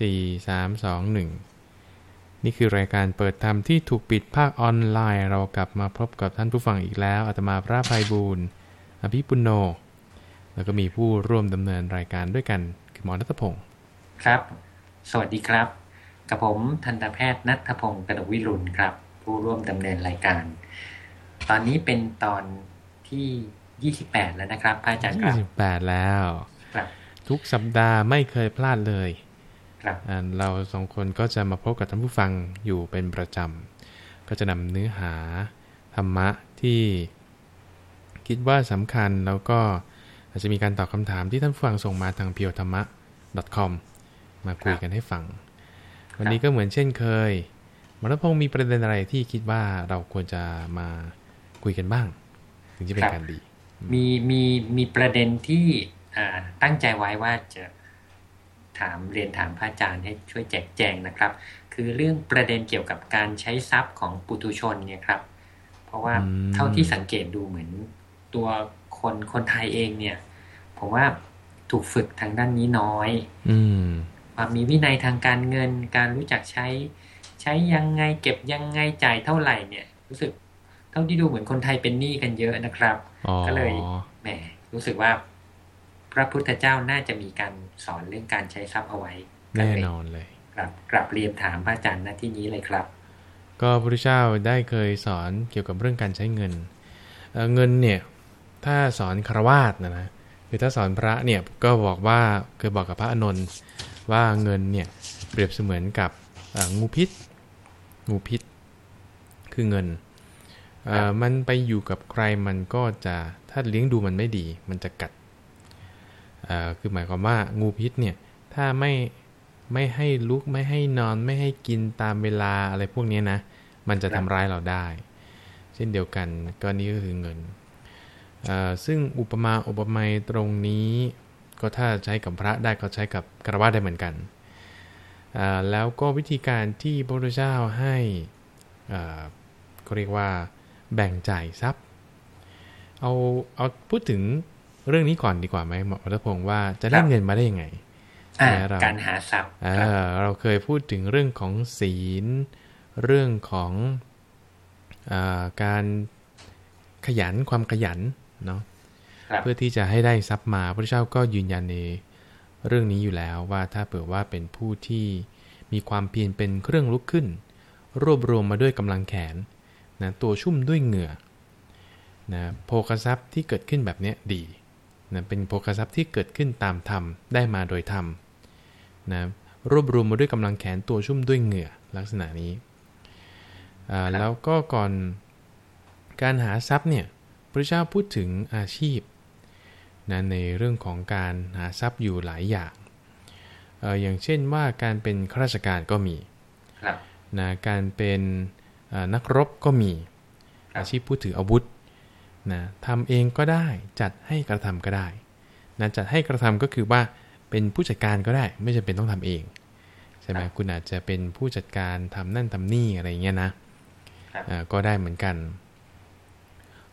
4 3 2 1 นี่คือรายการเปิดธรรมที่ถูกปิดภาคออนไลน์ เรากลับมาพบกับท่านผู้ฟังอีกแล้วอาตมาพระภัยบูรณ์อภิปุโน แล้วก็มีผู้ร่วมดำเนินรายการด้วยกันคือหมอรัตพงศ์ครับ สวัสดีครับ กับผมทันตแพทย์นัทพงศ์กนกวิรุณครับ ผู้ร่วมดำเนินรายการ ตอนนี้เป็นตอนที่ 28 แล้วนะครับพระอาจารย์ครับ28 แล้วครับทุกสัปดาห์ไม่เคยพลาดเลยครับอ่า เราสองคนก็จะมาพบกับท่านผู้ฟังอยู่เป็นประจำ ก็จะนำเนื้อหาธรรมะที่คิดว่าสำคัญแล้วก็อาจจะมีการตอบคำถามที่ท่านผู้ฟังส่งมาทาง p พียวธรรมะ .com มาคุยกันให้ฟัง วันนี้ก็เหมือนเช่นเคยมรพงศ์มีประเด็นอะไรที่คิดว่าเราควรจะมาคุยกันบ้าง ถึงจะเป็นการดี มีมีมีประเด็นที่อ่าตั้งใจไว้ว่าจะ ถามเรียนถามพระอาจารย์ให้ช่วยแจกแจงนะครับ คือเรื่องประเด็นเกี่ยวกับการใช้ทรัพย์ของปุถุชนเนี่ยครับ เพราะว่าอืมเท่าที่สังเกตดูเหมือนตัวคนคนไทยเองเนี่ย ผมว่าถูกฝึกทางด้านนี้น้อย อืมความมีวินัยทางการเงิน การรู้จักใช้ ใช้ยังไงเก็บยังไงจ่ายเท่าไหร่เนี่ย รู้สึกเท่าที่ดูเหมือนคนไทยเป็นหนี้กันเยอะนะครับอ๋อก็เลยแหมรู้สึกว่า พระพุทธเจ้าน่าจะมีการสอนเรื่องการใช้ทรัพย์เอาไว้ก็แน่เลยนอนเลยกลับกลับเรียนถามพระอาจารย์ณที่นี้เลยครับ ก็พระพุทธเจ้าได้เคยสอนเกี่ยวกับเรื่องการใช้เงินเอ่อเงินเนี่ยถ้าสอนคารวาสนะนะคือถ้าสอนพระเนี่ยก็บอกว่าเคยบอกกับพระอานนท์ว่าเงินเนี่ยเปรียบเสมือนกับเอ่องูพิษ งูพิษ คือเงินเอ่อมันไปอยู่กับใครมันก็จะถ้าเลี้ยงดูมันไม่ดี มันจะกัดเอ่อ คือหมายความว่างูพิษเนี่ยถ้าไม่ไม่ให้ลุกไม่ให้นอนไม่ให้กินตามเวลาอะไรพวกนี้นะ มันจะทำร้ายเราได้ เช่นเดียวกันก็นี่ก็คือเงิน ซึ่งอุปมาอุปไมยตรงนี้ ก็ถ้าใช้กับพระได้ก็ใช้กับกระวาได้เหมือนกัน แล้วก็วิธีการที่พระพุทธเจ้าให้เขาเรียกว่าแบ่งจ่ายทรัพย์ เอาเอาพูดถึง เรื่องนี้ก่อนดีกว่าไหมหมอรัตพงศ์ว่าจะได้ครับเงินมาได้ยังไงอ่าแหมเราการหาทรัพย์เอ่ครับอเราเคยพูดถึงเรื่องของศีล เรื่องของอาการขยันความขยันเนาะครับเพื่อที่จะให้ได้ทรัพย์มาพระเจ้าก็ยืนยันในเรื่องนี้อยู่แล้วว่าถ้าเผื่อว่าเป็นผู้ที่มีความเพียรเป็นเครื่องลุกขึ้น รวบรวมมาด้วยกำลังแขนนะตัวชุ่มด้วยเหงื่อนะโภคทรัพย์ที่เกิดขึ้นแบบเนี้ยดี นะเป็นโภคทรัพย์ที่เกิดขึ้นตามธรรมได้มาโดยธรรมนะรวบรวมมาด้วยกำลังแขนตัวชุ่มด้วยเหงื่อลักษณะนี้อ่าแล้วก็ก่อนการหาทรัพย์เนี่ยพระเจ้าพูดถึงอาชีพนะในเรื่องของการหาทรัพย์อยู่หลายอย่างเอ่ออย่างเช่นว่าการเป็นข้าราชการก็มีครับนะการเป็นอ่านักรบก็มีครับอาชีพผู้ถืออาวุธ นะทำเองก็ได้จัดให้กระทำก็ได้นะจัดให้กระทำก็คือว่าเป็นผู้จัดการก็ได้ ไม่จำเป็นต้องทำเองใช่ไหมคุณอาจจะเป็นผู้จัดการทำนั่นทำนี่อะไรเงี้ยนะครับอ่าก็ได้เหมือนกัน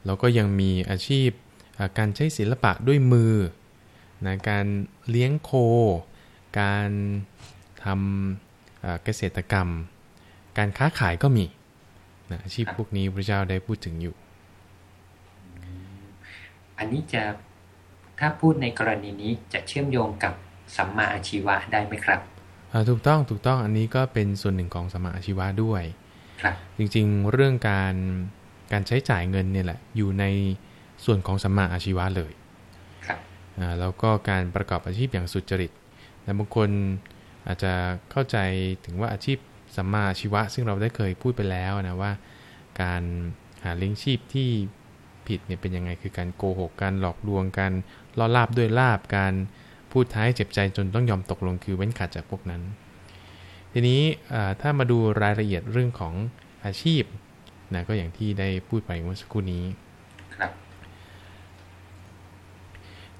แล้วก็ยังมีอาชีพอ่าการใช้ศิลปะด้วยมือนะการเลี้ยงโค การทำอ่าเกษตรกรรม การค้าขายก็มีนะอาชีพครับพวกนี้พระเจ้าได้พูดถึงอยู่ อันนี้จะถ้าพูดในกรณีนี้จะเชื่อมโยงกับสัมมาอาชีวะได้ไหมครับอ่าถูกต้องถูกต้องอันนี้ก็เป็นส่วนหนึ่งของสมมาอาชีวะด้วยครับจริงๆ เรื่องการการใช้จ่ายเงินเนี่ยแหละอยู่ในส่วนของสัมมาอาชีวะเลยครับอ่าแล้วก็การประกอบอาชีพอย่างสุจริตแต่บางคนอาจจะเข้าใจถึงว่าอาชีพสัมมาอาชีวะ ซึ่งเราได้เคยพูดไปแล้วนะว่า การหาเลี้ยงชีพที่ ผิดเนี่ยเป็นยังไงคือการโกหกการหลอกลวงการล่อลาบด้วยลาบการพูดท้ายเจ็บใจจนต้องยอมตกลงคือเว้นขาดจากพวกนั้น ทีนี้อ่าถ้ามาดูรายละเอียดเรื่องของอาชีพนะก็อย่างที่ได้พูดไปเมื่อสักครู่นี้ครับ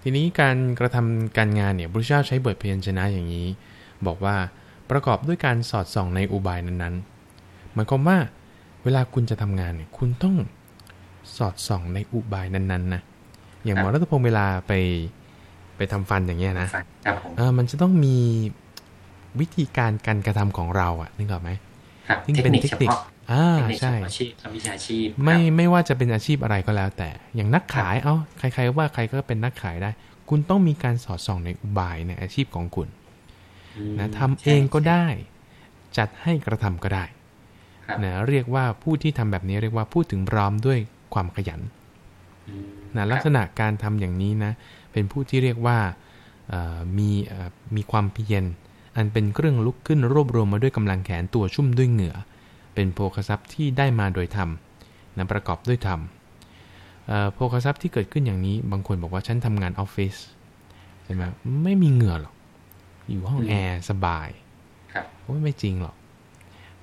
ทีนี้การกระทำการงานเนี่ยพระเจ้าใช้บทพยัญชนะอย่างนี้ บอกว่าประกอบด้วยการสอดส่องในอุบายนั้นๆหมายความว่าเวลาคุณจะทำงานเนี่ยคุณต้อง สอดส่องในอุบายนั้นๆนะอย่างหมอรัตพงศ์เวลาไปไปทำฟันอย่างเงี้ยนะฟังครับผมเออมันจะต้องมีวิธีการการกระทำของเราอะนึกออกไหมครับซึ่งเทคเป็นนิคเทคเฉนิคพาะอ่าเทคนิคเฉใช่พาะอาชีพวิชาชีพไม่ครับไม่ว่าจะเป็นอาชีพอะไรก็แล้ว แต่อย่างนักขายเอ้าใครๆว่าใครก็เป็นนักขายได้ คุณต้องมีการสอดส่องในอุบายในอาชีพของคุณอืมนะทำเองก็ได้ จัดให้กระทำก็ได้ครับนะเรียกว่าผู้ที่ทำแบบนี้เรียกว่าพูดถึงพร้อมด้วย ความขยันอืมนะลักษณะการทำอย่างนี้นะ เป็นผู้ที่เรียกว่าเอ่อมีเอ่อมีความเพียรอันเป็นเครื่องลุกขึ้นรวบรวมมาด้วยกำลังแขนตัวชุ่มด้วยเหงื่อ เป็นโภคทรัพย์ที่ได้มาโดยธรรมนะประกอบด้วยธรรมเอ่อโภคทรัพย์ที่เกิดขึ้นอย่างนี้ บางคนบอกว่าฉันทำงานออฟฟิศใช่ไหมไม่มีเหงื่อหรอก อยู่ห้องแอร์สบายครับโอ้ยไม่จริงหรอก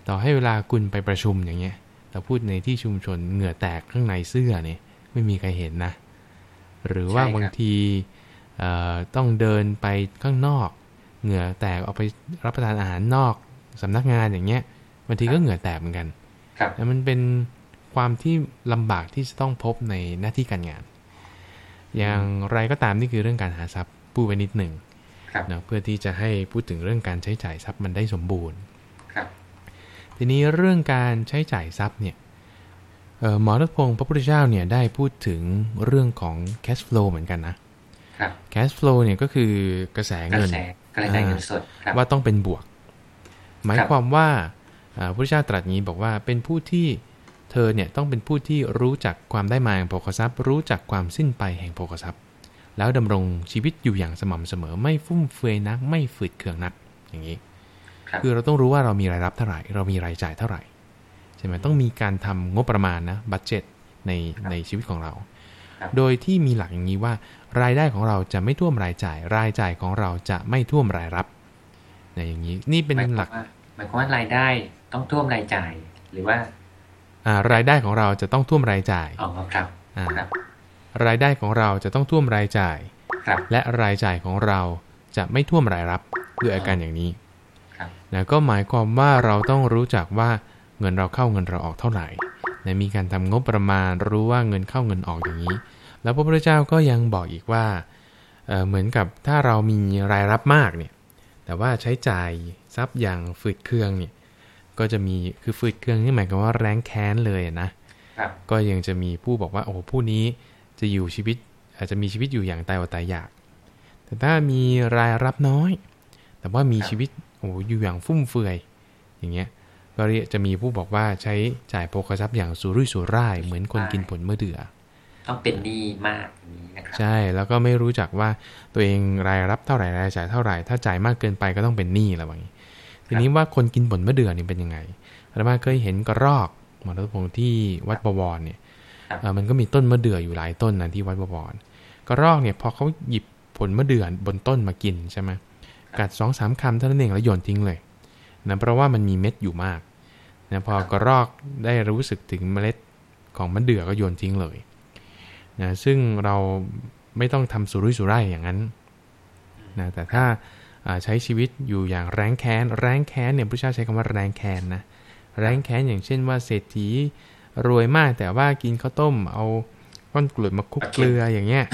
ต่อให้เวลาคุณไปประชุมอย่างเงี้ย เราพูดในที่ชุมชนเหงื่อแตกข้างในเสื้อเนี่ยไม่มีใครเห็นนะ หรือว่าใช่ครับบางทีเอ่อต้องเดินไปข้างนอก เหงื่อแตกออกไปรับประทานอาหารนอกสำนักงานอย่างเงี้ยบางทีก็เหงื่อแตกเหมือนกันครับแต่มันเป็นความที่ลำบากที่จะต้องพบในหน้าที่การงาน อย่างไรก็ตามนี่คือเรื่องการหาทรัพย์พูดไปนิดหนึ่งครับนะเพื่อที่จะให้พูดถึงเรื่องการใช้จ่ายทรัพย์มันได้สมบูรณ์ครับ ทีนี้เรื่องการใช้จ่ายทรัพย์เนี่ยเอ่อหมอรัตพงศ์พระพุทธเจ้าเนี่ยได้พูดถึงเรื่องของ cash flow เหมือนกันนะ ครับ cash flow เนี่ยก็คือกระแสกระเงินแสกระแสเงินสดครับว่าต้องเป็นบวก หมายครับความว่าอ่าพระพุทธเจ้าตรัสอย่างนี้บอกว่าเป็นผู้ที่เธอเนี่ยต้องเป็นผู้ที่รู้จักความได้มาแห่งโภคทรัพย์ รู้จักความสิ้นไปแห่งโภคทรัพย์ แล้วดำรงชีวิตอยู่อย่างสม่ำเสมอไม่ฟุ่มเฟือยนัก ไม่ฝืดเคืองนักอย่างนี้ ครับคือเราต้องรู้ว่าเรามีรายรับเท่าไหร่ เรามีรายจ่ายเท่าไหร่ใช่ไหมต้องมีการทำงบประมาณนะบัตเจ็ตในในชีวิตของเราครับโดยที่มีหลักอย่างนี้ว่ารายได้ของเราจะไม่ท่วมรายจ่าย รายจ่ายของเราจะไม่ท่วมรายรับในอย่างนี้นี่เป็นหมายคหวาลัมกว่าหมายความว่ารายได้ต้องท่วมรายจ่ายหรือว่าอ่ารายได้ของเราจะต้องท่วมรายจ่ายอ๋อครับอ่าครับ รายได้ของเราจะต้องท่วมรายจ่าย ครับ และรายจ่ายของเราจะไม่ท่วมรายรับด้วยอาการอย่างนี้ครับ นะก็หมายความว่าเราต้องรู้จักว่าเงินเราเข้าเงินเราออกเท่าไหร่นะมีการทำงบประมาณรู้ว่าเงินเข้าเงินออกอย่างนี้ แล้วพระพุทธเจ้าก็ยังบอกอีกว่าเอ่อเหมือนกับถ้าเรามีรายรับมากเนี่ยแต่ว่าใช้จ่ายทรัพย์อย่างฝืดเคืองเนี่ยก็จะมีคือฝืดเคืองนี่หมายความว่าแรงแค้นเลยนะครับก็ยังจะมีผู้บอกว่าโอ้โหผู้นี้จะอยู่ชีวิตอาจจะมีชีวิตอยู่อย่างตายอดตายอยาก แต่ถ้ามีรายรับน้อย แต่ว่ามีชีวิตโอ้โหอยู่อย่างฟุ่มเฟือย อย่างเงี้ยก็เรียกจะมีผู้บอกว่าใช้จ่ายโภคทรัพย์อย่างสุรุ่ยสุร่าย เหมือนคนกินผลเมื่อเดือต้องเป็นหนี้มากอย่างนี้นะครับใช่แล้วก็ไม่รู้จักว่าตัวเองรายรับเท่าไหร่รายจ่ายเท่าไหร่ ถ้าจ่ายมากเกินไปก็ต้องเป็นหนี้อะไรแบบนี้ทีนี้ว่าคนกินผลมะเดื่อนี่เป็นยังไงอาตมาเคยเห็นกระรอกหมอรัตพงศ์ที่วัดบวรเนี่ยครับเอ่อมันก็มีต้นมะเดื่ออยู่หลายต้นนะที่วัดบวรกระรอกเนี่ยพอเขาหยิบผลมะเดื่อบนต้นมากินใช่ไหม กัดสองสามคำเท่านั้นเองแล้วโยนทิ้งเลยนะเพราะว่ามันมีเม็ดอยู่มากนะพอกระรอกได้รู้สึกถึงเมล็ดของมะเดื่อก็โยนทิ้งเลยนะซึ่งเราไม่ต้องทำสุรุ่ยสุร่ายอย่างนั้นนะแต่ถ้าอ่าใช้ชีวิตอยู่อย่างแรงแค้น แรงแค้นเนี่ยพระเจ้าใช้คำว่าแรงแค้นนะแรงแค้นอย่างเช่นว่าเศรษฐีรวยมากแต่ว่ากินข้าวต้มเอาก้อนกรวดมาคลุกเกลืออย่างเงี้ย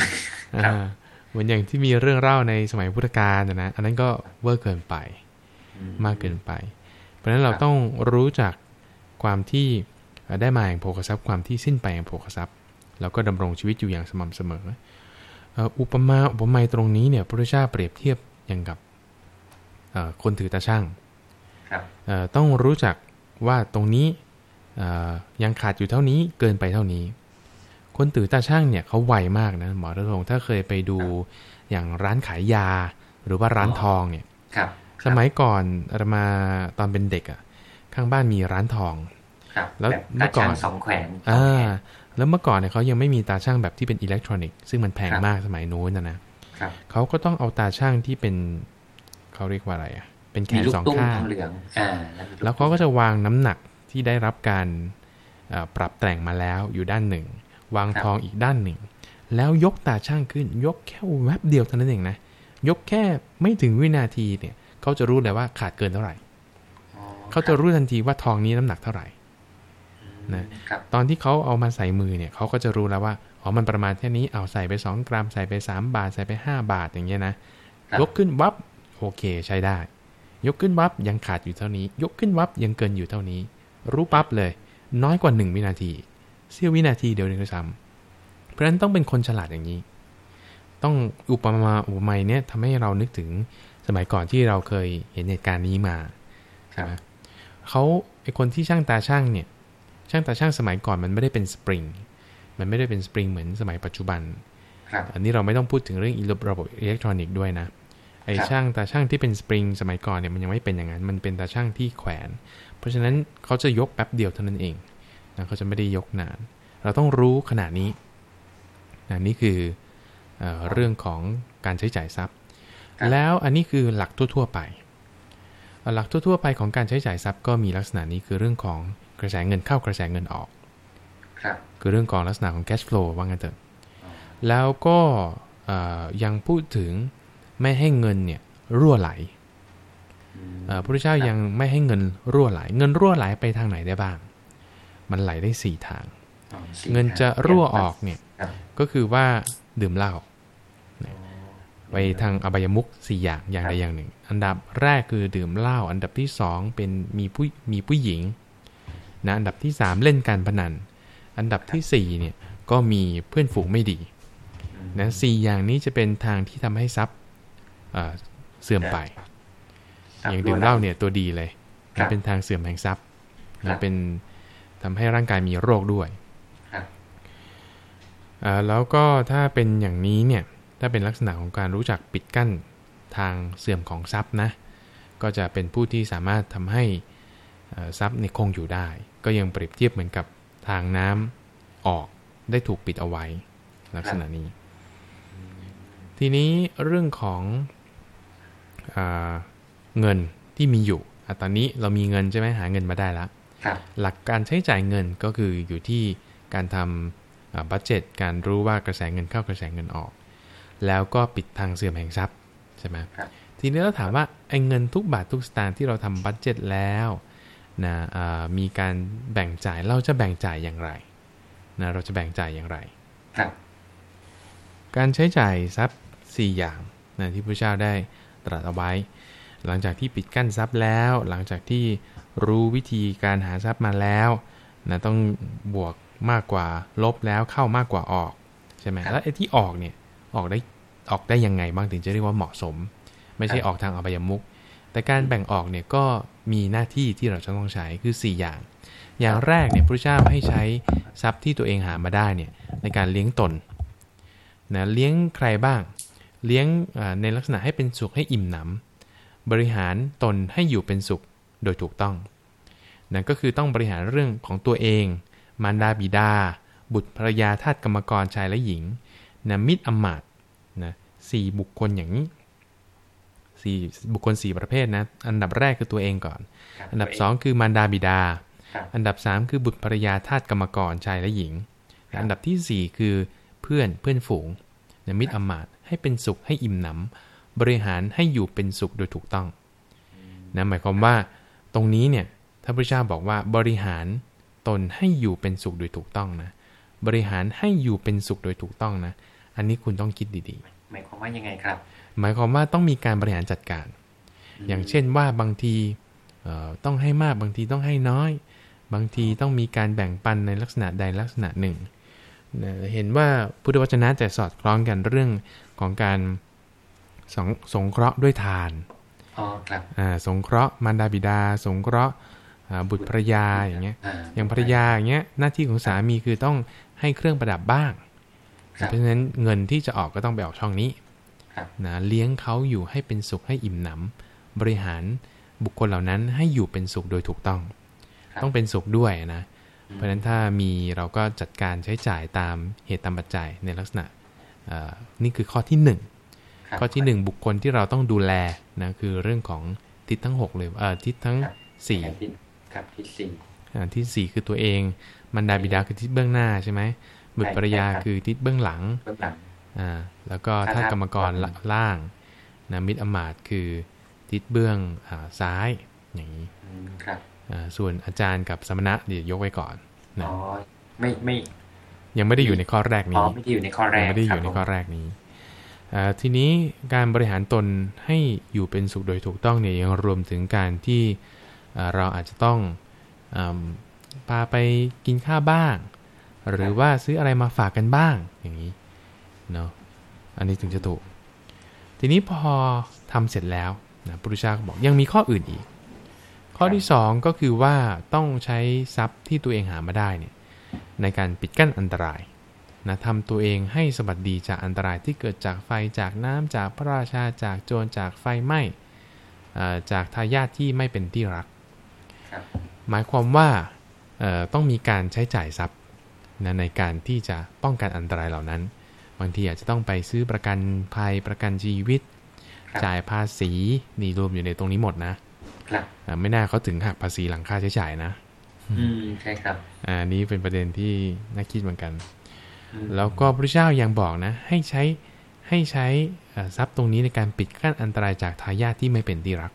ครับอ่า เหมือนอย่างที่มีเรื่องเล่าในสมัยพุทธกาลนะนะอันนั้นก็เวอร์เกินไปอืมากเกินไป เพราะฉะนั้นเราต้องรู้จักความที่เอ่อได้มาแห่งโภคทรัพย์ความที่สิ้นไปแห่งโภคทรัพย์แล้วก็ดำรงชีวิตอยู่อย่างสม่ำเสมอเอ่ออุปมาอุปไมยตรงนี้เนี่ยพระพุทธเจ้าเปรียบเทียบอย่างกับเอ่อคนถือตาช่างครับเอ่อต้องรู้จักว่าตรงนี้เอ่อยังขาดอยู่เท่านี้เกินไปเท่านี้ คนถือตาช่างเนี่ยเขาไวมากนะหมอรัตพงศ์ถ้าเคยไปดูอย่างร้านขายยา หรือว่าร้านทองเนี่ยครับสมัยก่อนอาตมาตอนเป็นเด็กอะ่ะ ข้างบ้านมีร้านทองครับแล้วบบเมื่อก่อนตาช่างสองแขวนอ่าแล้วเมื่อก่อนเนี่ยเขายังไม่มีตาช่างแบบที่เป็นอิเล็กทรอนิกส์ซึ่งมันแพงครับมากสมัยนู้นนะนะครับเขาก็ต้องเอาตาช่างที่เป็นเขาเรียกว่าอะไรอะ่ะ เป็นแขมีนลูกสองตุ้มข้างทองเหลืองอ่าแล้วมีแล้วเขาก็จะวางน้ำหนักที่ได้รับการเอ่อปรับแต่งมาแล้วอยู่ด้านหนึ่ง วางทองอีกด้านหนึ่ง แล้วยกตาช่างขึ้น ยกแค่แวบเดียวเท่านั้นเองนะ ยกแค่ไม่ถึงวินาทีเนี่ย เขาจะรู้เลยว่าขาดเกินเท่าไหร่อ๋อเขาจะรู้ทันทีว่าทองนี้น้ำหนักเท่าไหร่นะครับตอนที่เขาเอามาใส่มือเนี่ยเขาก็จะรู้แล้วว่าอ๋อมันประมาณแค่นี้เอาใส่ไป 2 กรัมใส่ไป 3 บาท ใส่ไป 5 บาทอย่างเงี้ยนะครับยกขึ้นวับโอเคใช้ได้ ยกขึ้นวับยังขาดอยู่เท่านี้ ยกขึ้นวับยังเกินอยู่เท่านี้ รู้ปั๊บเลย น้อยกว่าหนึ่งวินาที เสี้ยววินาทีเดียวเองก็ซ้ำเพราะฉะนั้นต้องเป็นคนฉลาดอย่างนี้ ต้องอุปมาอุปไมยเนี่ยทำให้เรานึกถึงสมัยก่อนที่เราเคยเห็นเหตุการณ์นี้มาใช่ไหมเขาไอคนที่ช่างตาช่างเนี่ย ช่างตาช่างสมัยก่อนมันไม่ได้เป็นสปริง มันไม่ได้เป็นสปริงเหมือนสมัยปัจจุบันครับอันนี้เราไม่ต้องพูดถึงเรื่องระบบอิเล็กทรอนิกส์ด้วยนะไอครับช่างตาช่างที่เป็นสปริงสมัยก่อนเนี่ยมันยังไม่เป็นอย่างนั้น มันเป็นตาช่างที่แขวน เพราะฉะนั้นเขาจะยกแป๊บเดียวเท่านั้นเอง นะเขาจะไม่ได้ยกนาน เราต้องรู้ขนาดนี้นะนี่คือเออเรื่องของการใช้จ่ายทรัพย์ครับแล้วอันนี้คือหลักทั่ว ๆ ไปเอ่อหลักทั่ว ๆ ไปของการใช้จ่ายทรัพย์ก็มีลักษณะนี้คือเรื่องของกระแสเงินเข้ากระแสเงินออกครับคือเรื่องของลักษณะของ cash flow ว่างั้นเถอะ แล้วก็เอ่อยังพูดถึงไม่ให้เงินเนี่ยรั่วไหลอืมเอ่อพระพุทธเจ้ายังไม่ให้เงินรั่วไหล เงินรั่วไหลไปทางไหนได้บ้าง มันไหลได้สี่ทางอ๋อสี่เงินจะรั่วออกเนี่ยครับก็คือว่าดื่มเหล้าไปทางอบายมุขสี่อย่างอย่างใดอย่างหนึ่ง อันดับแรกคือดื่มเหล้าอันดับที่สองเป็นมีผู้มีผู้หญิงนะอันดับที่สามเล่นการพนัน อันดับที่สี่เนี่ยก็มีเพื่อนฝูงไม่ดีนะสี่อย่างนี้จะเป็นทางที่ทำให้ทรัพย์เอ่อเสื่อมไปครับอย่างดื่มเหล้าเนี่ยตัวดีเลยครับมันเป็นทางเสื่อมแห่งทรัพย์ครันะบเป็น ทำให้ร่างกายมีโรคด้วยครับอ่าแล้วก็ถ้าเป็นอย่างนี้เนี่ย ถ้าเป็นลักษณะของการรู้จักปิดกั้นทางเสื่อมของทรัพย์นะ ก็จะเป็นผู้ที่สามารถทำให้เอ่อทรัพย์ในยคงอยู่ได้ ก็ยังเปรียบเทียบเหมือนกับทางน้ำออกได้ถูกปิดเอาไว้ ลักษณะนี้ ทีนี้เรื่องของอาเงินที่มีอยู่อะตอนนี้เรามีเงินใช่ไหมหาเงินมาได้แล้วครับ หลักการใช้จ่ายเงินก็คืออยู่ที่การทำบัตเจ็ตการรู้ว่ากระแสเงินเข้ากระแสเงินออก แล้วก็ปิดทางเสื่อมแห่งทรัพย์ใช่ไหมครับทีนี้เราถามว่าไอ้เงินทุกบาททุกสตางค์ที่เราทำบัตเจ็ตแล้วนะอ่ามีการแบ่งจ่ายเราจะแบ่งจ่ายอย่างไรนะเราจะแบ่งจ่ายอย่างไรครับการใช้จ่ายทรัพย์ 4 อย่างนะที่พระเจ้าได้ตรัสเอาไว้ หลังจากที่ปิดกั้นทรัพย์แล้ว หลังจากที่ รู้วิธีการหาทรัพย์มาแล้วนะต้องบวกมากกว่าลบแล้วเข้ามากกว่าออกใช่ไหมครับแล้วไอ้ที่ออกเนี่ยออกได้ออกได้ยังไงบ้างถึงจะเรียกว่าเหมาะสม ไม่ใช่ครับออกทางอบายมุกแต่การแบ่งออกเนี่ยก็มีหน้าที่ที่เราจะต้องใช้คือ 4 อย่าง อย่างแรกเนี่ยพระเจ้าให้ใช้ทรัพย์ที่ตัวเองหามาได้เนี่ยในการเลี้ยงตนนะเลี้ยงใครบ้าง เลี้ยงอ่าในลักษณะให้เป็นสุขให้อิ่มหนำบริหารตนให้อยู่เป็นสุข โดยถูกต้องนะก็คือต้องบริหารเรื่องของตัวเอง มารดาบิดา บุตรภรรยาทาสกรรมกรชายและหญิงนะมิตรอำมาตย์นะสี่บุคคลอย่างนี้สี่บุคคลสี่ประเภทนะอันดับแรกคือตัวเองก่อนครับอันดับสองคือมารดาบิดาครับอันดับ3คือบุตรภรรยาทาสกรรมกรชายและหญิงครับอันดับทีสี่4คือเพื่อนเพื่อนฝูงนะมิตรอำมาตย์ให้เป็นสุขให้อิ่มหนำบริหารให้อยู่เป็นสุขโดยถูกต้องนะหมายความว่า ตรงนี้เนี่ยถ้าพระเจ้าบอกว่าบริหารตนให้อยู่เป็นสุขโดยถูกต้องนะ บริหารให้อยู่เป็นสุขโดยถูกต้องนะ อันนี้คุณต้องคิดดีหมายความว่ายังไงครับๆหมายความว่าต้องมีการบริหารจัดการ อย่างเช่นว่าบางทีเอ่อต้องให้มากบางทีต้องให้น้อย บางทีต้องมีการแบ่งปันในลักษณะใดลักษณะหนึ่งนะเห็นว่าพุทธวจนะจะสอดคล้องกันเรื่องของการสงสงเคราะห์ด้วยทาน อ๋อครับอ่าสงเคราะห์มารดาบิดา สงเคราะห์อ่าบุตรภรรยาอย่างเงี้ยอ่าอย่างภรรยาอย่างเงี้ยหน้าที่ของสามีคือต้องให้เครื่องประดับบ้างครับเพราะฉะนั้นเงินที่จะออกก็ต้องไปออกช่องนี้ครับนะเลี้ยงเขาอยู่ให้เป็นสุขให้อิ่มหนำบริหารบุคคลเหล่านั้นให้อยู่เป็นสุขโดยถูกต้องครับต้องเป็นสุขด้วยนะ เพราะฉะนั้นถ้ามีเราก็จัดการใช้จ่ายตามเหตุตามปัจจัยในลักษณะเอ่อนี่คือข้อที่หนึ่งครับ ข้อที่หนึ่งบุคคลที่เราต้องดูแลนะคือเรื่องของทิศทั้งหกเลยเอ่อทิศทั้งครับสี่ครับที่ครับที่สี่อ่าที่สี่คือตัวเองมารดาบิดาคือทิศเบื้องหน้าใช่ไหมบุตรภรรยาใช่ครับคือทิศเบื้องหลังเบื้องหลังอ่าแล้วก็ครับถ้ากรรมกรครับล่างนะมิตรอำมาตย์คือทิศเบื้องอาซ้ายอย่างนี้อืมครับอ่าส่วนอาจารย์กับสมณะเดี๋ยวยกไว้ก่อนนะอ๋อไม่ไม่ ยังไม่ได้อยู่ในข้อแรกอ๋อนี้ไม่ได้อยู่ในข้อแรยักงไม่ได้อครับยู่ในผมข้อแรกนี้อ่า ทีนี้การบริหารตนให้อยู่เป็นสุขโดยถูกต้องเนี่ยยังรวมถึงการที่เราอาจจะต้องอพาไปกินข้าวบ้าง หรือว่าซื้ออะไรมาฝากกันบ้างอย่างนี้เนาะอันนี้ถึงจะถูก ทีนี้พอทำเสร็จแล้วนะพุทธเจ้าบอกยังมีข้ออื่นอีก ข้อที่สองก็คือว่าต้องใช้ทรัพย์ที่ตัวเองหามาได้เนี่ยในการปิดกั้นอันตราย นะทำตัวเองให้สบัดดีจากอันตรายที่เกิดจากไฟจากน้ำจากพระราชาจากโจรจากไฟไหม้อ่าจากทายาทที่ไม่เป็นที่รักครับหมายความว่าเอ่อต้องมีการใช้จ่ายทรัพย์นะในการที่จะป้องกันอันตรายเหล่านั้น บางทีอาจจะต้องไปซื้อประกันภัยประกันชีวิตครับจ่ายภาษีนี่รวมอยู่ในตรงนี้หมดนะครับอ่าไม่น่าเขาถึงหักภาษีหลังค่าใช้จ่ายนะ อืมใช่ครับ อ่านี้เป็นประเด็นที่น่าคิดเหมือนกันอืม แล้วก็พระเจ้ายังบอกนะ ให้ใช้ให้ใช้เอ่อทรัพย์ตรงนี้ในการปิดกั้นอันตรายจากทายาทที่ไม่เป็นที่รัก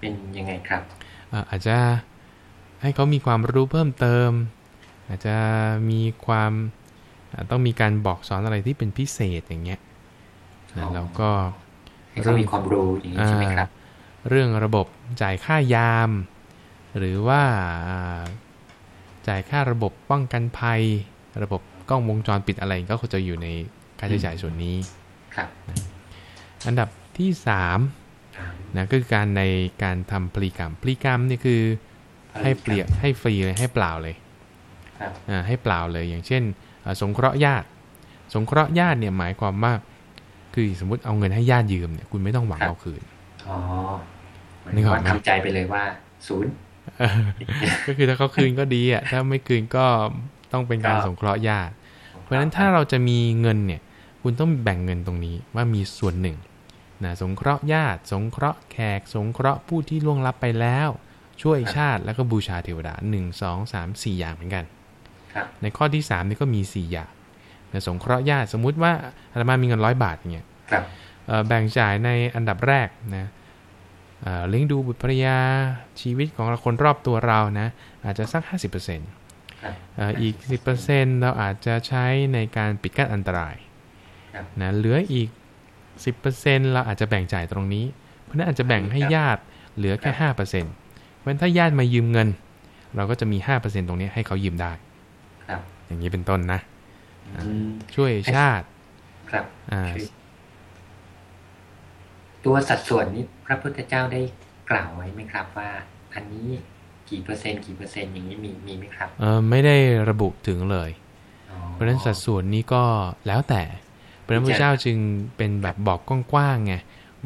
เป็นยังไงครับอ่าอาจจะให้เขามีความรู้เพิ่มเติม อาจจะมีความอ่าต้องมีการบอกสอนอะไรที่เป็นพิเศษอย่างเงี้ยอ๋นะอแล้วก็ให้เขามีความรู้อย่างนี้ใช่ไหมครับ เรื่องระบบจ่ายค่ายาม หรือว่าอ่าจ่ายค่าระบบป้องกันภัย ระบบ กล้องวงจรปิดอะไรก็จะอยู่ในค่าใช้จ่ายส่วนนี้ครับอันดับที่3นะก็คือการในการทำพลีกรรมพลีกรรมนี่คือให้เปลี่ยนให้ฟรีเลยให้เปล่าเลยครับอ่าให้เปล่าเลยอย่างเช่นอ่าสงเคราะห์ญาติ สงเคราะห์ญาติเนี่ยหมายความว่าคือสมมติเอาเงินให้ญาติยืมเนี่ยคุณไม่ต้องหวังเอาคืนอ๋อหมายนึถึกงออกว่าไหมทำใจไปเลยว่าศูนย์เออก็คือถ้าเขาคืนก็ดีอะถ้าไม่คืนก็ ต้องเป็นการก็สงเคราะห์ญาติ เพราะฉะนั้นถ้าเราจะมีเงินเนี่ย คุณต้องแบ่งเงินตรงนี้ว่ามีส่วนหนึ่งนะสงเคราะห์ญาติ สงเคราะห์แขก สงเคราะห์ผู้ที่ล่วงลับไปแล้ว ช่วยชาติแล้วก็บูชาเทวดา1 2 3 4อย่างเหมือนกันครับในข้อที่3นี่ก็มี4อย่างนะสงเคราะห์ญาติสมมุติว่าอาตมามีเงินร้อยบาทอย่างเงี้ยครับเอ่อแบ่งจ่ายในอันดับแรกนะเอ่อเลี้ยงดูบุตรภรรยาชีวิตของเราคนรอบตัวเรานะ อาจจะสัก 50%เครับ อ่ออีก 10%เราอาจจะใช้ในการปิดกั้นอันตรายครับนะเหลืออีก 10%เราอาจจะแบ่งจ่ายตรงนี้ เพราะฉะนั้นอาจจะแบ่งให้ญาติเหลือแค่5%เพราะฉะนั้นถ้าญาติมายืมเงิน เราก็จะมี 5%ตรงนี้ให้เขายืมได้ครับอย่างนี้เป็นต้นนะอืมช่วยชาติครับอ่าคือตัวสัดส่วนนี้พระพุทธเจ้าได้กล่าวไว้ไหมครับว่า อันนี้ กี่เปอร์เซ็นต์กี่เปอร์เซ็นต์อย่างนี้มีมีไหมครับเออไม่ได้ระบุถึงเลยอ๋อเพราะฉะนั้นสัดส่วนนี้ก็แล้วแต่พระพุทธเจ้าจึงเป็นแบบบอกกว้างๆไง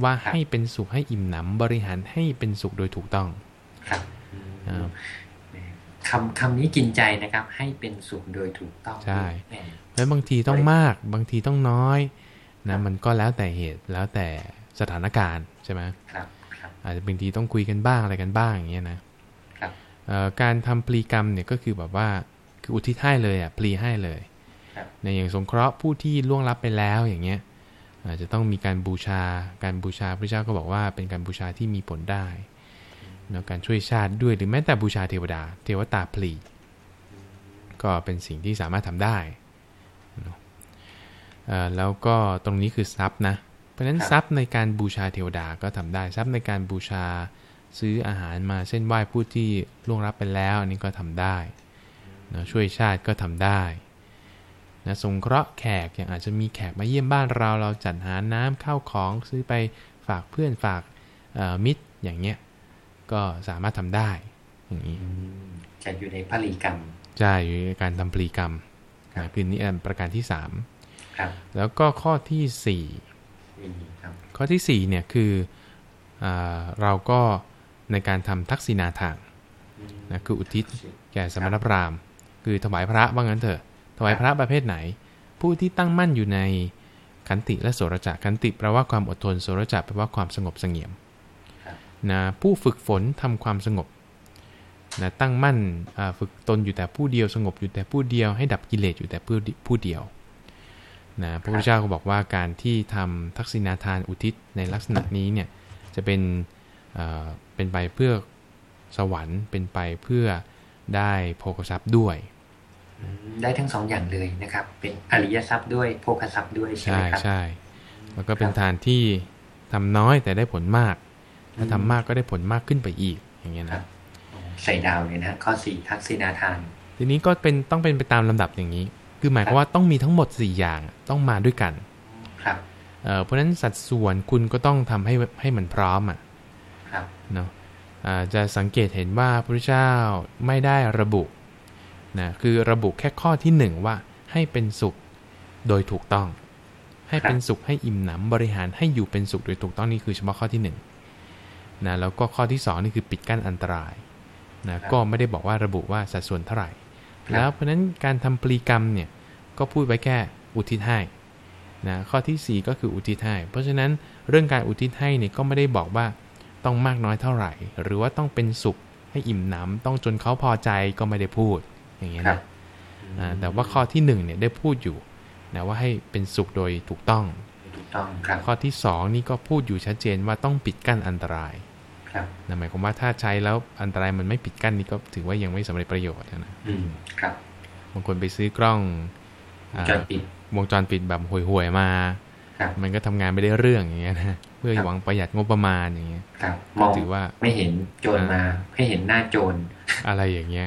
ว่าให้เป็นสุขให้อิ่มหนำบริหารให้เป็นสุขโดยถูกต้อง ครับอืมอ่าคำคำนี้กินใจนะครับ ให้เป็นสุขโดยถูกต้องใช่แหมแล้วบางทีต้องมากบางทีต้องน้อยนะมันก็แล้วแต่เหตุแล้วแต่สถานการณ์ใช่ไหมครับครับอาจจะบางทีต้องคุยกันบ้างอะไรกันบ้างอย่างเงี้ยนะครับเอ่อ การทำพลีกรรมเนี่ยก็คือแบบว่าคืออุทิศให้เลยอะพลีให้เลยครับในอย่างสงเคราะห์ผู้ที่ล่วงลับไปแล้วอย่างเงี้ยอาจจะต้องมีการบูชาการบูชาพระเจ้าก็บอกว่าเป็นการบูชาที่มีผลได้เนอะการช่วยชาติด้วยหรือแม้แต่บูชาเทวดา เทวตาพลีก็เป็นสิ่งที่สามารถทำได้เนอะเอ่อแล้วก็ตรงนี้คือทรัพย์นะ เพราะฉะนั้นครับทรัพย์ในการบูชาเทวดาก็ทำได้ทรัพย์ในการบูชา ซื้ออาหารมาเส้นไหว้ผู้ที่ล่วงรับไปแล้วอันนี้ก็ทำได้นะช่วยชาติก็ทำได้นะสงเคราะห์แขกอย่างอาจจะมีแขกมาเยี่ยมบ้านเราเราจัดหาน้ำข้าวของซื้อไปฝากเพื่อนฝากเอ่อมิตรอย่างเงี้ยก็สามารถทำได้อย่างนี้อืมจะอยู่ในพลีกรรมใช่อยู่ในการทำพลีกรรมครับนะคือนี่อันประการที่ครับ3แล้วก็ข้อทีสี่มีครับ4ข้อทีสี่4เนี่ยคืออาเราก็ ในการทำทักษิณาทานอืมนะคืออุทิศแก่สมณพราหมณ์ คือถวายพระว่างั้นเถอะ ถวายพระประเภทไหน ผู้ที่ตั้งมั่นอยู่ในขันติและโสรจะขันติแปลว่าความอดทนโสรจะแปลว่าความสงบเสงี่ยมครับนะผู้ฝึกฝนทำความสงบนะตั้งมั่นอ่าฝึกตนอยู่แต่ผู้เดียวสงบอยู่แต่ผู้เดียวให้ดับกิเลสอยู่แต่ผู้ผู้เดียวนะพระพุทธเจ้าก็บอกว่าการที่ทำทักษิณาทานอุทิศในลักษณะนี้เนี่ยจะเป็น เอ่อเป็นไปเพื่อสวรรค์เป็นไปเพื่อได้โภคทรัพย์ด้วยอืมได้ทั้งสองอย่างเลยนะครับ เป็นอริยทรัพย์ด้วยโภคทรัพย์ด้วยใช่ไหใช่มครับใช่แล้วก็เป็นทานที่ทำน้อยแต่ได้ผลมาก ถ้าทำมากก็ได้ผลมากขึ้นไปอีกอย่างเงี้ยครันะบใส่ดาวเลยนะฮะข้อสี่ทักษิณาทาน ทีนี้ก็เป็นต้องเป็นไปตามลำดับอย่างนี้ คือหมายความว่าต้องมีทั้งหมด 4 อย่างต้องมาด้วยกัน ครับเอ่อเพราะฉะนั้นสัดส่วนคุณก็ต้องทำให้ให้มันพร้อมอะครับ เนาะอ่าจะสังเกตเห็นว่าพระพุทธเจ้าไม่ได้ระบุนะคือระบุแค่ข้อที่หนึ่งว่าให้เป็นสุขโดยถูกต้อง ให้เป็นสุขให้อิ่มหนำบริหารให้อยู่เป็นสุขโดยถูกต้องนี่คือเฉพาะข้อที่หนึ่งนะแล้วก็ข้อที่สองนี่คือปิดกั้นอันตรายนะก็ไม่ได้บอกว่าระบุว่าสัดส่วนเท่าไหร่ แล้วเพราะฉะนั้นการทำปรีกรรมเนี่ยก็พูดไว้แค่อุทิศให้นะข้อที่ 4 ก็คืออุทิศให้ เพราะฉะนั้นเรื่องการอุทิศให้เนี่ยก็ไม่ได้บอกว่า ต้องมากน้อยเท่าไหร่ หรือว่าต้องเป็นสุขให้อิ่มหนำต้องจนเขาพอใจก็ไม่ได้พูดอย่างเงี้ยครันะบอ่าแต่ว่าข้อที่1เนี่ยได้พูดอยู่นะว่าให้เป็นสุขโดยถูกต้องถูกต้องครับข้อที่2นี่ก็พูดอยู่ชัดเจนว่าต้องปิดกั้นอันตรายครับนะหมายความว่าถ้าใช้แล้วอันตรายมันไม่ปิดกั้นนี่ก็ถือว่ายังไม่สำเร็จประโยชน์นะอืมครับบางคนไปซื้อกล้องอ่าจอดปิดวงจรปิดแบบห่วยๆมาครับ มันก็ทำงานไม่ได้เรื่องอย่างเงี้ยนะเพื่อครับหวังประหยัดงบประมาณอย่างเงี้ยครับมก็องถือว่าไม่เห็นโจรมาอ่าไม่เห็นหน้าโจรอะไรอย่างเงี้ย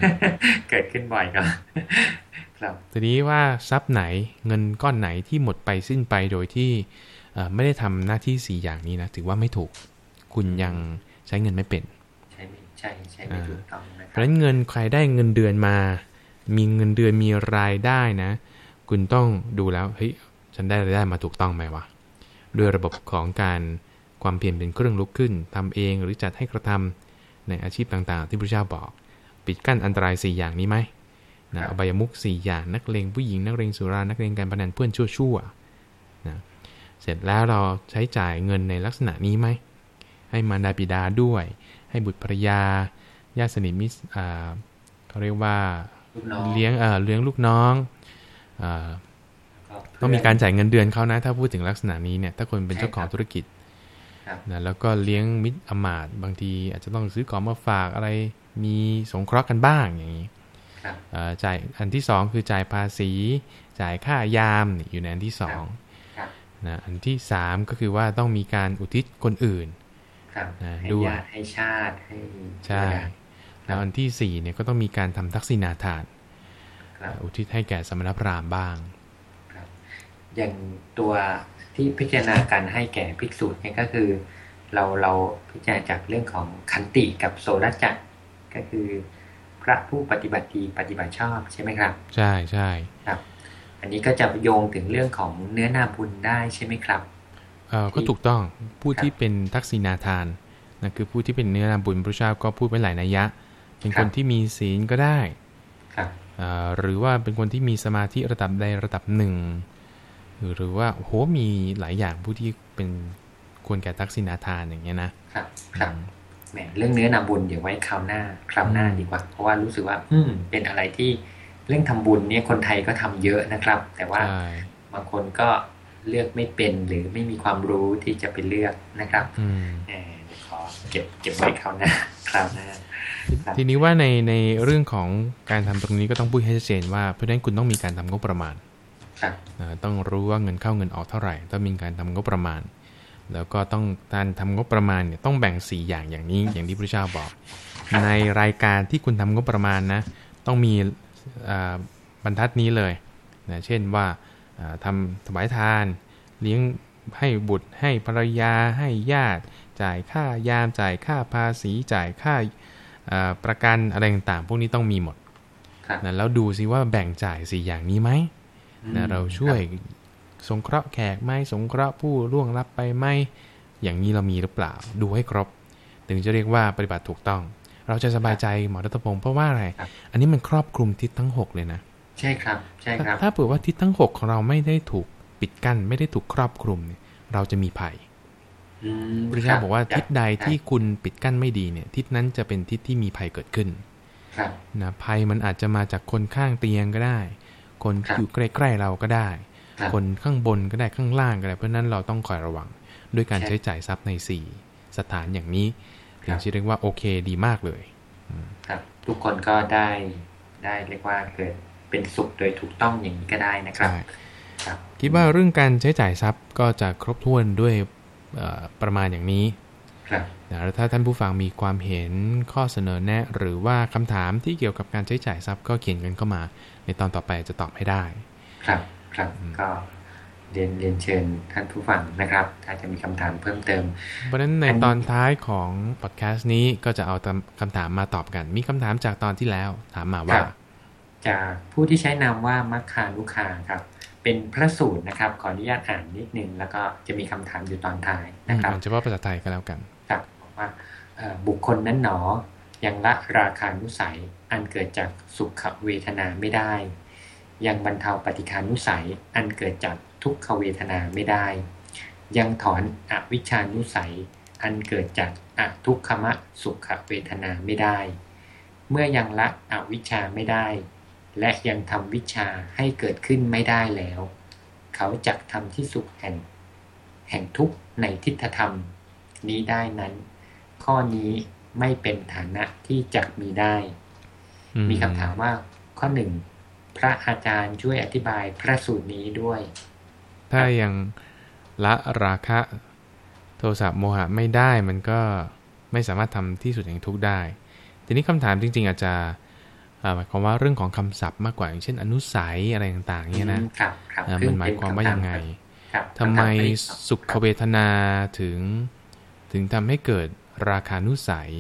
เกิดขึ้นบ่อยครับครับทีนี้ว่าทรัพย์ไหนเงินก้อนไหนที่หมดไปสิ้นไปโดยที่เอ่อไม่ได้ทำหน้าที่สี่อย่างนี้นะถือว่าไม่ถูก คุณยังใช้เงินไม่เป็น ใช่ไม่ใช่ใช่ไม่อ่าถูกต้องนะคเพรัราะบฉะนั้นเงินใครได้เงินเดือนมา มีเงินเดือนมีรายได้นะ คุณต้องดูแล้วเฮ้ย ฉันได้รายได้มาถูกต้องไหมวะด้วยระบบของการความเพียรเป็นเครื่องลุกขึ้นทำเองหรือจัดให้กระทำในอาชีพต่างๆ ที่พระเจ้าบอก ปิดกั้นอันตราย 4 อย่างนี้ไหมนะอบายมุก4อย่างนักเลงผู้หญิงนักเลงสุรานักเลงการพนันเพื่อนชั่วๆนะเสร็จแล้วเราใช้จ่ายเงินในลักษณะนี้ไหมให้มารดาบิดาด้วย ให้บุตรภรรยาญาติสนิทมิตรอ่าเขาเรียกว่าลูกน้องเลี้ยงเอ่อเลี้ยงลูกน้องเอ่อเพื่น ต้องมีการจ่ายเงินเดือนเขานะ ถ้าพูดถึงลักษณะนี้เนี่ยถ้าคนเป็นใช่เจ้าของครับธุรกิจครับนะแล้วก็เลี้ยงมิตรอมาตย์บางที อาจจะต้องซื้อของมาฝากอะไรมีสงเคราะห์กันบ้างอย่างนี้ครับเอ่อจ่ายอันที่สองคือจ่ายภาษี จ่ายค่ายามนี่อยู่ในอันที่สองครับนะอันที่สามก็คือว่าต้องมีการอุทิศคนอื่นครับอ่าให้ด้วยญาติให้ชาติให้ใช่แล้วอันที่สี่เนี่ยก็ต้องมีการทำทักษิณาทานครับอุทิศให้แก่สมณพราหมณ์บ้างครับ อย่างตัวที่พิจารณาการให้แก่ภิกษุเนี่ยก็คือ เราเราพิจารณาจากเรื่องของขันติกับโสรจักรก็คือ พระผู้ปฏิบัติดีปฏิบัติชอบใช่ไหมครับ ใช่ใช่ครับ อันนี้ก็จะโยงถึงเรื่องของเนื้อนาบุญได้ใช่ไหมครับเอ่อก็ถูกต้องผู้ครับที่เป็นทักษิณาทานนะคือผู้ที่เป็นเนื้อนาบุญพระเจ้าก็พูดไว้หลายนัยยะ เป็นครัคบนที่มีศีลก็ได้ครับเอ่อหรือว่าเป็นคนที่มีสมาธิระดับใดระดับหนึ่ง หรือว่าโอ้โหมีหลายอย่างผู้ที่เป็นควรแก่ทักษิณาทานอย่างเงี้ยนะครับครับแหมเรื่องเนื้อนาบุญเดี๋ยวไว้คราวหน้าคราวหน้าดีกว่า เพราะว่ารู้สึกว่า อืมเป็นอะไรที่เรื่องทำบุญเนี่ยคนไทยก็ทำเยอะนะครับ แต่ว่าใช่บางคนก็เลือกไม่เป็นหรือไม่มีความรู้ที่จะไปเลือกนะครับอืมเอ่อเดี๋ยวขอเก็บเก็บไว้คราวหน้าคราวหน้าครับทีนี้ว่าในในเรื่องของการทำตรงนี้ก็ต้องพูดให้ชัดเจนว่าเพราะฉะนั้นคุณต้องมีการทำงบประมาณครับอ่า ต้องรู้ว่าเงินเข้าเงินออกเท่าไหร่ต้องมีการทำงบประมาณ แล้วก็ต้องการทำงบประมาณเนี่ยต้องแบ่ง 4 อย่างอย่างนี้อย่างที่พระเจ้าบอก ในรายการที่คุณทำงบประมาณนะต้องมีอ่าบรรทัดนี้เลยนะเช่นว่าอ่าทำถวายทาน เลี้ยงให้บุตรให้ภรรยาให้ญาติ จ่ายค่ายามจ่ายค่าภาษีจ่ายค่าอ่าประกันอะไรต่างๆพวกนี้ต้องมีหมดครับนะแล้วดูซิว่าแบ่งจ่ายสี่อย่างนี้ไหม นะเราช่วยสงเคราะห์แขกไหมสงเคราะห์ผู้ล่วงลับไปไหมอย่างนี้เรามีหรือเปล่า ดูให้ครบ ถึงจะเรียกว่าปฏิบัติถูกต้อง เราจะสบายใจหมอรัตพงศ์เพราะว่าอะไรครับอันนี้มันครอบคลุมทิศทั้ง 6 เลยนะ ใช่ครับ ใช่ครับ ถ้าเผื่อว่าทิศทั้ง 6 ของเราไม่ได้ถูกปิดกั้น ไม่ได้ถูกครอบคลุมเนี่ย เราจะมีภัยอืมพระเจ้าบอกว่าครัทิศใดที่ครับคุณปิดกั้นไม่ดีเนี่ย ทิศนั้นจะเป็นทิศที่มีภัยเกิดขึ้นครับนะภัยมันอาจจะมาจากคนข้างเตียงก็ได้ คนครัที่บอยู่ใกล้ๆเราก็ได้ครับคนข้างบนก็ได้ข้างล่างก็ได้ เพราะฉะนั้นเราต้องคอยระวังด้วยการใช่ใช้จ่ายทรัพย์ใน4สถานอย่างนี้คถึรังบจะเรียกว่าโอเคดีมากเลยครับ ทุกคนก็ได้ได้เรียกว่าเกิดเป็นสุขโดยถูกต้องอย่างนี้ก็ได้นะครับใช่ครับโอเคคิดว่าเรื่องการใช้จ่ายทรัพย์ก็จะครบถ้วนด้วยประมาณอย่างนี้ครับแล้วถ้าท่านผู้ฟังมีความเห็นข้อเสนอแนะ หรือว่าคำถามที่เกี่ยวกับการใช้จ่ายทรัพย์ก็เขียนกันเข้ามา ในตอนต่อไปจะตอบให้ได้ ครับครับก็เรียนเรียนเชิญท่านผู้ฟังนะครับ ถ้าจะมีคำถามเพิ่มเติม เพราะฉะนั้นในตอนท้ายของพอดแคสต์นี้ก็จะเอาคำถามมาตอบกัน มีคำถามจากตอนที่แล้วถามมาว่า จากผู้ที่ใช้นามว่ามัคคานุคาครับ เป็นพระสูตรนะครับ ขออนุญาตอ่านนิดนึง แล้วก็จะมีคำถามอยู่ตอนท้ายนะครับเฉพาะภาษาไทยก็แล้วกันครับบอกว่าบุคคลนั้นหนอ ยังละราคานุสัยอันเกิดจากสุขเวทนาไม่ได้ ยังบรรเทาปฏิคานุสัยอันเกิดจากทุกขเวทนาไม่ได้ ยังถอนอวิชานุสัย อันเกิดจากอทุกขมะสุขเวทนาไม่ได้ เมื่อยังละอวิชาไม่ได้ และยังทำวิชาให้เกิดขึ้นไม่ได้แล้ว เขาจะทำที่สุขแห่ง แห่งทุกในทิฏฐธรรม นี้ได้นั้น ข้อนี้ ไม่เป็นฐานะที่จะมีได้ มีคำถามว่าข้อหนึ่งพระอาจารย์ช่วยอธิบายพระสูตรนี้ด้วย ถ้ายังละราคะโทสะโมหะไม่ได้มันก็ไม่สามารถทำที่สุดแห่งทุกข์ได้ ทีนี้คำถามจริง ๆ อาจจะหมายความว่าเรื่องของคำศัพท์มากกว่าอย่างเช่น อนุสัยอะไรต่างๆเนี่ยนะมันหมายความว่ายังไงทำไมสุขเวทนาถึง ถึงทำให้เกิด ราคานุสัย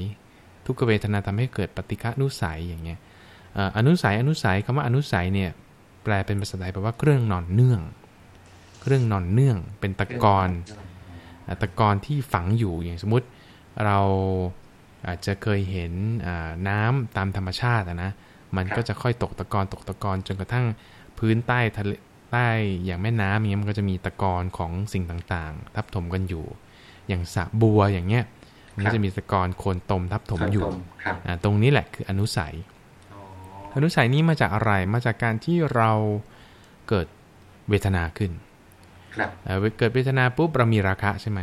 ทุกเวทนาทำให้เกิดปฏิฆานุสัยอย่างเงี้ยอนุสัยอนุสัยคำว่าอนุสัยเนี่ยแปลเป็นภาษาไทยแปลว่าเครื่องนอนเนื่อง เครื่องนอนเนื่อง เป็นตะกอนตะกอนที่ฝังอยู่อย่างสมมุติเราอาจจะเคยเห็นน้ำตามธรรมชาตินะมันก็จะค่อยตกตะกอนตกตะกอนจนกระทั่งพื้นใต้ทะเลใต้อย่างแม่น้ำอย่างเงี้ยมันก็จะมีตะกอนของสิ่งต่างๆ ทับถมกันอยู่ อย่างสระบัวอย่างเงี้ย มันก็จะมีตะกอนโคนตมทับถมอยู่ตรงนี้แหละคืออนุสัย อนุสัยนี้มาจากอะไรมาจากการที่เราเกิดเวทนาขึ้นเกิดเวทนาปุ๊บเรามีราคะใช่ไหม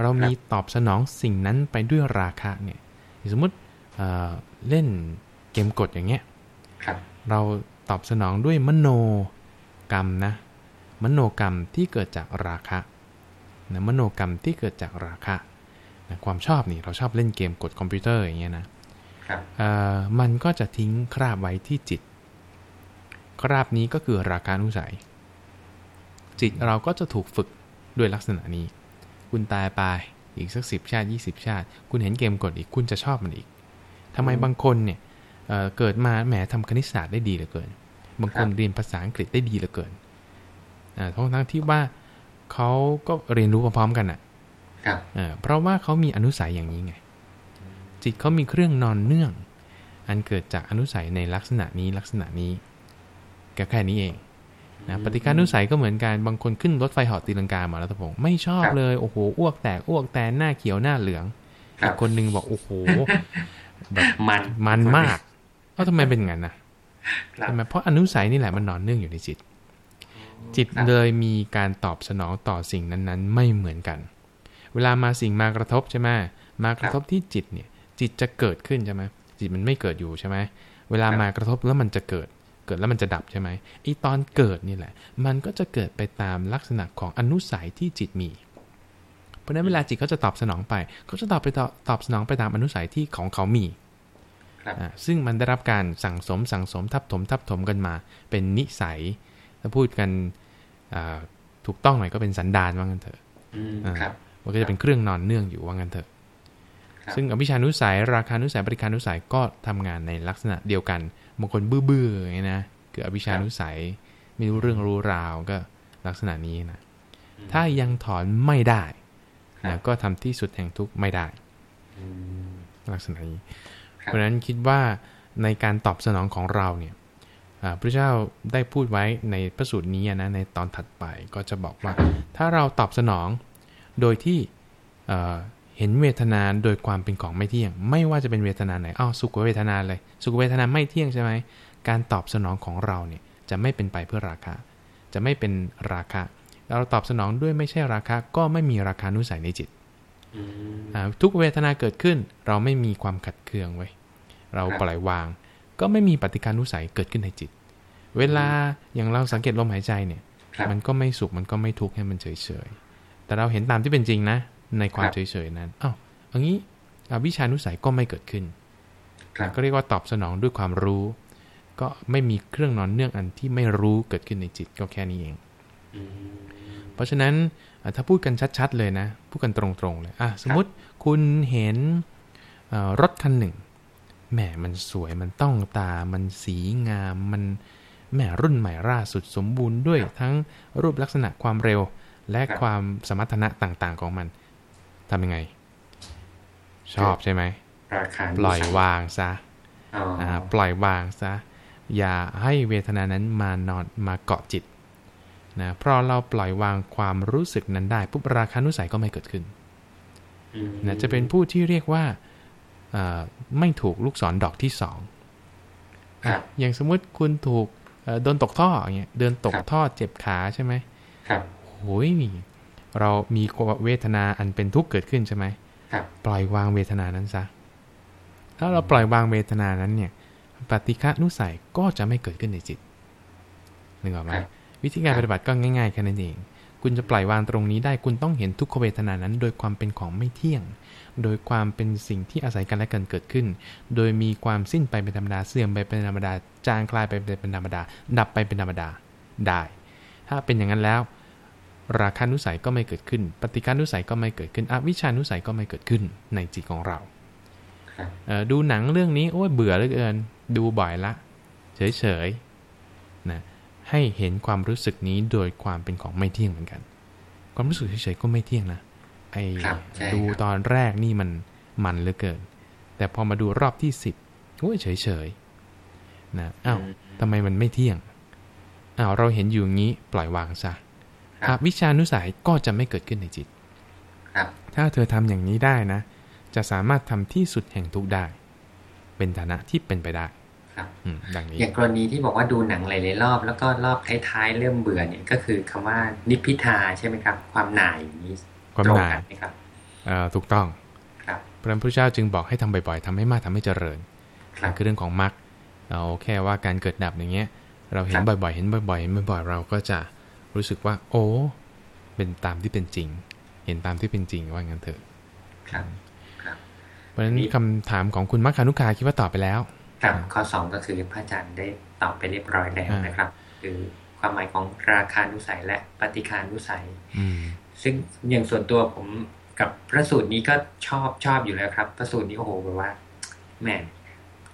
เรามีตอบสนองสิ่งนั้นไปด้วยราคะเนี่ย สมมติเเล่นเกมกดอย่างเงี้ยเราตอบสนองด้วยมโนกรรมนะ มโนกรรมที่เกิดจากราคะนะมโนกรรมที่เกิดจากราคะนะ ความชอบนี่เราชอบเล่นเกมกดคอมพิวเตอร์อย่างเงี้ยนะมันก็จะทิ้งคราบไว้ที่จิต คราบนี้ก็คือราคานุสัย จิตเราก็จะถูกฝึกด้วยลักษณะนี้ คุณตายไปอีกสักสิบชาติยี่สิบชาติ คุณเห็นเกมกดอีกคุณจะชอบมันอีกทำไมบางคนเนี่ยเเกิดมาแหมทำคณิตศาสตร์ได้ดีเหลือเกิน บางคนเรียนภาษาอังกฤษได้ดีเหลือเกินทั้งทั้งที่ว่าเขาก็เรียนรู้พร้อมๆกันอะ เพราะว่าเขามีอนุสัยอย่างนี้ไง จิตเขามีเครื่องนอนเนื่อง อันเกิดจากอนุสัยในลักษณะนี้ลักษณะนี้ก็แค่นี้เองนะปฏิการนุสัยก็เหมือนกันบางคนขึ้นรถไฟหอตีลังกามาแล้วทพงไม่ชอบเลยโอ้โหอ้วกแตกอ้วกแตนหน้าเขียวหน้าเหลืองอีกคนนึงบอกโอ้โหแบบมันมันมากเอ้าทำไมเป็นอย่างนั้นนะทำไมเพราะอนุสัยนี่แหละมันนอนเนื่องอยู่ในจิต จิตเลยมีการตอบสนองต่อสิ่งนั้นๆ ไม่เหมือนกัน เวลามาสิ่งมากระทบใช่ไหมมากระทบที่จิตเนี่ย จิตจะเกิดขึ้นใช่ไหมจิตมันไม่เกิดอยู่ใช่ไหมเวลามากระทบแล้วมันจะเกิด เกิดแล้วมันจะดับใช่ไหมอีตอนเกิดนี่แหละ มันก็จะเกิดไปตามลักษณะของอนุสัยที่จิตมี เพราะนั้นเวลาจิตเขาจะตอบสนองไปเขาจะตอบไปตอบตอบสนองไปตามอนุสัยที่ของเขามีซึ่งมันได้รับการสั่งสมสั่งสมทับถมทับถมกันมา เป็นนิสัยถ้าพูดกันถูกต้องหน่อยก็เป็นสันดานว่างั้นเถอะ มันก็จะเป็นเครื่องนอนเนื่องอยู่ว่างั้นเถอะ ซึ่งอภิชานุสัย ราคานุสัยบริการนุสัยก็ทำงานในลักษณะเดียวกันบางคนบื้อๆอย่างนี้นะเกิดอภิชานุสัยไม่รู้เรื่องรู้ราวก็ลักษณะนี้นะถ้ายังถอนไม่ได้นะก็ทำที่สุดแห่งทุกข์ไม่ได้ลักษณะนี้ เพราะฉะนั้นคิดว่าในการตอบสนองของเราเนี่ยพระเจ้าได้พูดไว้ในพระสูตรนี้นะในตอนถัดไปก็จะบอกว่า ถ้าเราตอบสนอง โดยที่เห็นเวทนาโดยความเป็นของไม่เที่ยง ไม่ว่าจะเป็นเวทนาไหนอ้าวสุขเวทนาเลย สุขเวทนาไม่เที่ยงใช่ไหมการตอบสนองของเราเนี่ยจะไม่เป็นไปเพื่อราคาจะไม่เป็นราคาเราตอบสนองด้วยไม่ใช่ราคาก็ไม่มีราคานุสัยในจิตทุกเวทนาเกิดขึ้น เราไม่มีความขัดเคืองไว้ เราปล่อยวาง ก็ไม่มีปฏิการนุสัยเกิดขึ้นในจิต เวลาอย่างเราสังเกตลมหายใจเนี่ยครับมันก็ไม่สุขมันก็ไม่ทุกข์ให้มันเฉยๆ แต่เราเห็นตามที่เป็นจริงนะ ในความครับเฉยๆนั้นอ้าวอย่างนี้อวิชานุสัยก็ไม่เกิดขึ้นครับก็เรียกว่าตอบสนองด้วยความรู้ ก็ไม่มีเครื่องนอนเนื่องอันที่ไม่รู้เกิดขึ้นในจิตก็แค่นี้เองอืมเพราะฉะนั้นอะถ้าพูดกันชัดๆเลยนะ พูดกันตรงๆเลยอะสมมติคุณเห็นเอ่อรถคันหนึ่งแหมมันสวยมันต้องตา มันสีงามมันแหมรุ่นใหม่ล่าสุดสมบูรณ์ด้วยทั้งรูปลักษณะความเร็ว และความสมรรถนะต่างๆของมันทำยังไง ชอบใช่ไหมราคาปล่อยวางซะอ๋ออาปล่อยวางซะอย่าให้เวทนานั้นมานอนมาเกาะจิตนะเพราะเราปล่อยวางความรู้สึกนั้นได้ปุ๊บราคานุสัยก็ไม่เกิดขึ้นอืมนะจะเป็นผู้ที่เรียกว่าเอ่อไม่ถูกลูกศรดอกที่สองครับอะอย่างสมมุติคุณถูกเอ่อโดนตกท่ออย่างเงี้ยเดินตกครับท่อเจ็บขาใช่ไหมครับ โอ้ยเรามีเวทนาอันเป็นทุกข์เกิดขึ้นใช่ไหมครับปล่อยวางเวทนานั้นซะ ถ้าเราปล่อยวางเวทนานั้นเนี่ย ปฏิฆะนุสัยก็จะไม่เกิดขึ้นในจิตนึกออกไหมครับวิธีการปฏิบัติก็ง่ายๆแค่นั้นเอง คุณจะปล่อยวางตรงนี้ได้ คุณต้องเห็นทุกขเวทนานั้น โดยความเป็นของไม่เที่ยง โดยความเป็นสิ่งที่อาศัยกันและกันเกิดขึ้น โดยมีความสิ้นไปเป็นธรรมดา เสื่อมไปเป็นธรรมดา จางคลายไปเป็นธรรมดา ดับไปเป็นธรรมดา ได้ ถ้าเป็นอย่างนั้นแล้ว ราคานุสัยก็ไม่เกิดขึ้น ปฏิการนุสัยก็ไม่เกิดขึ้น อวิชานุสัยก็ไม่เกิดขึ้นในจิตของเราครับเอ่อดูหนังเรื่องนี้โอ้ยเบื่อเหลือเกิน ดูบ่อยละ เฉยๆนะให้เห็นความรู้สึกนี้โดยความเป็นของไม่เที่ยงเหมือนกัน ความรู้สึกเฉยๆก็ไม่เที่ยงนะไอ้ครับใช่ดูครับตอนแรกนี่มันมันเหลือเกิน แต่พอมาดูรอบที่สิบโอ้ยเฉยๆนะอ้าวทำไมมันไม่เที่ยงอ้าวเราเห็นอยู่อย่างนี้ปล่อยวางซะครั อบวิชานุสัยก็จะไม่เกิดขึ้นในจิตครับถ้าเธอทำอย่างนี้ได้นะ จะสามารถทำที่สุดแห่งทุกข์ได้ เป็นฐานะที่เป็นไปได้ครับอืมดังนี้อย่างกรณีที่บอกว่าดูหนังหลายๆรอบ แล้วก็รอบท้ายๆเริ่มเบื่อเนี่ยก็คือคำว่านิพพิทาใช่ไหมครับ ความหน่ายอย่างนี้ความตรงหน่ายกันไหมครับเอ่อถูกต้องครับพระพุทธเจ้าจึงบอกให้ทำบ่อยๆทำให้มากทำให้เจริญครับนั่นคือเรื่องของมรรคเราแค่ว่าการเกิดดับอย่างเงี้ย เราเห็นครับบ่อยๆ เห็นบ่อยๆเห็นบ่อยๆเราก็จะ รู้สึกว่า โอ้เป็นตามที่เป็นจริง เห็นตามที่เป็นจริงว่างั้นเถอะครับครับเพราะฉะนั้นนี่คำถามของคุณมัคคานุคาคิดว่าตอบไปแล้วครับข้อสองก็คือพระอาจารย์ได้ตอบไปเรียบร้อยแล้วอ่านนะครับ คือความหมายของราคานุสัยและปฏิคานุสัยอืมซึ่งอย่างส่วนตัวผมกับพระสูตรนี้ก็ชอบชอบอยู่แล้วครับ พระสูตรนี้โอ้โหแบบว่าแหม่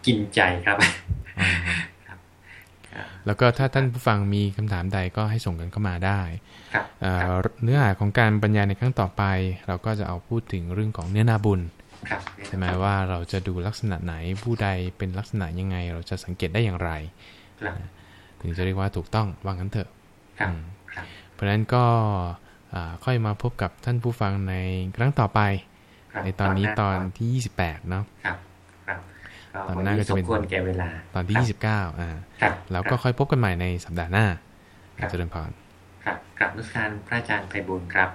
กินใจครับอ่าครับ แล้วก็ถ้าท่านผู้ฟังมีคำถามใดก็ให้ส่งกันเข้ามาได้ครับเอ่อเนื้อหาของการบรรยายในครั้งต่อไป เราก็จะเอาพูดถึงเรื่องของเนื้อนาบุญครับใช่ไหมว่าเราจะดูลักษณะไหนผู้ใดเป็นลักษณะยังไง เราจะสังเกตได้อย่างไรครับถึงจะเรียกว่าถูกต้องว่างั้นเถอะครับอืมครับเพราะฉะนั้นก็อ่าค่อยมาพบกับท่านผู้ฟังในครั้งต่อไปครับในตอนนี้หาตอนที่ 28 เนาะครับครับ ตอนหน้าก็จะเป็นสมควรแก่เวลา ตอนที่ครับ29อ่าครับแล้วก็ค่อยพบกันใหม่ในสัปดาห์หน้าครับเจริญพรครับกลับนุสการพระอาจารย์ไพบูลย์ครับ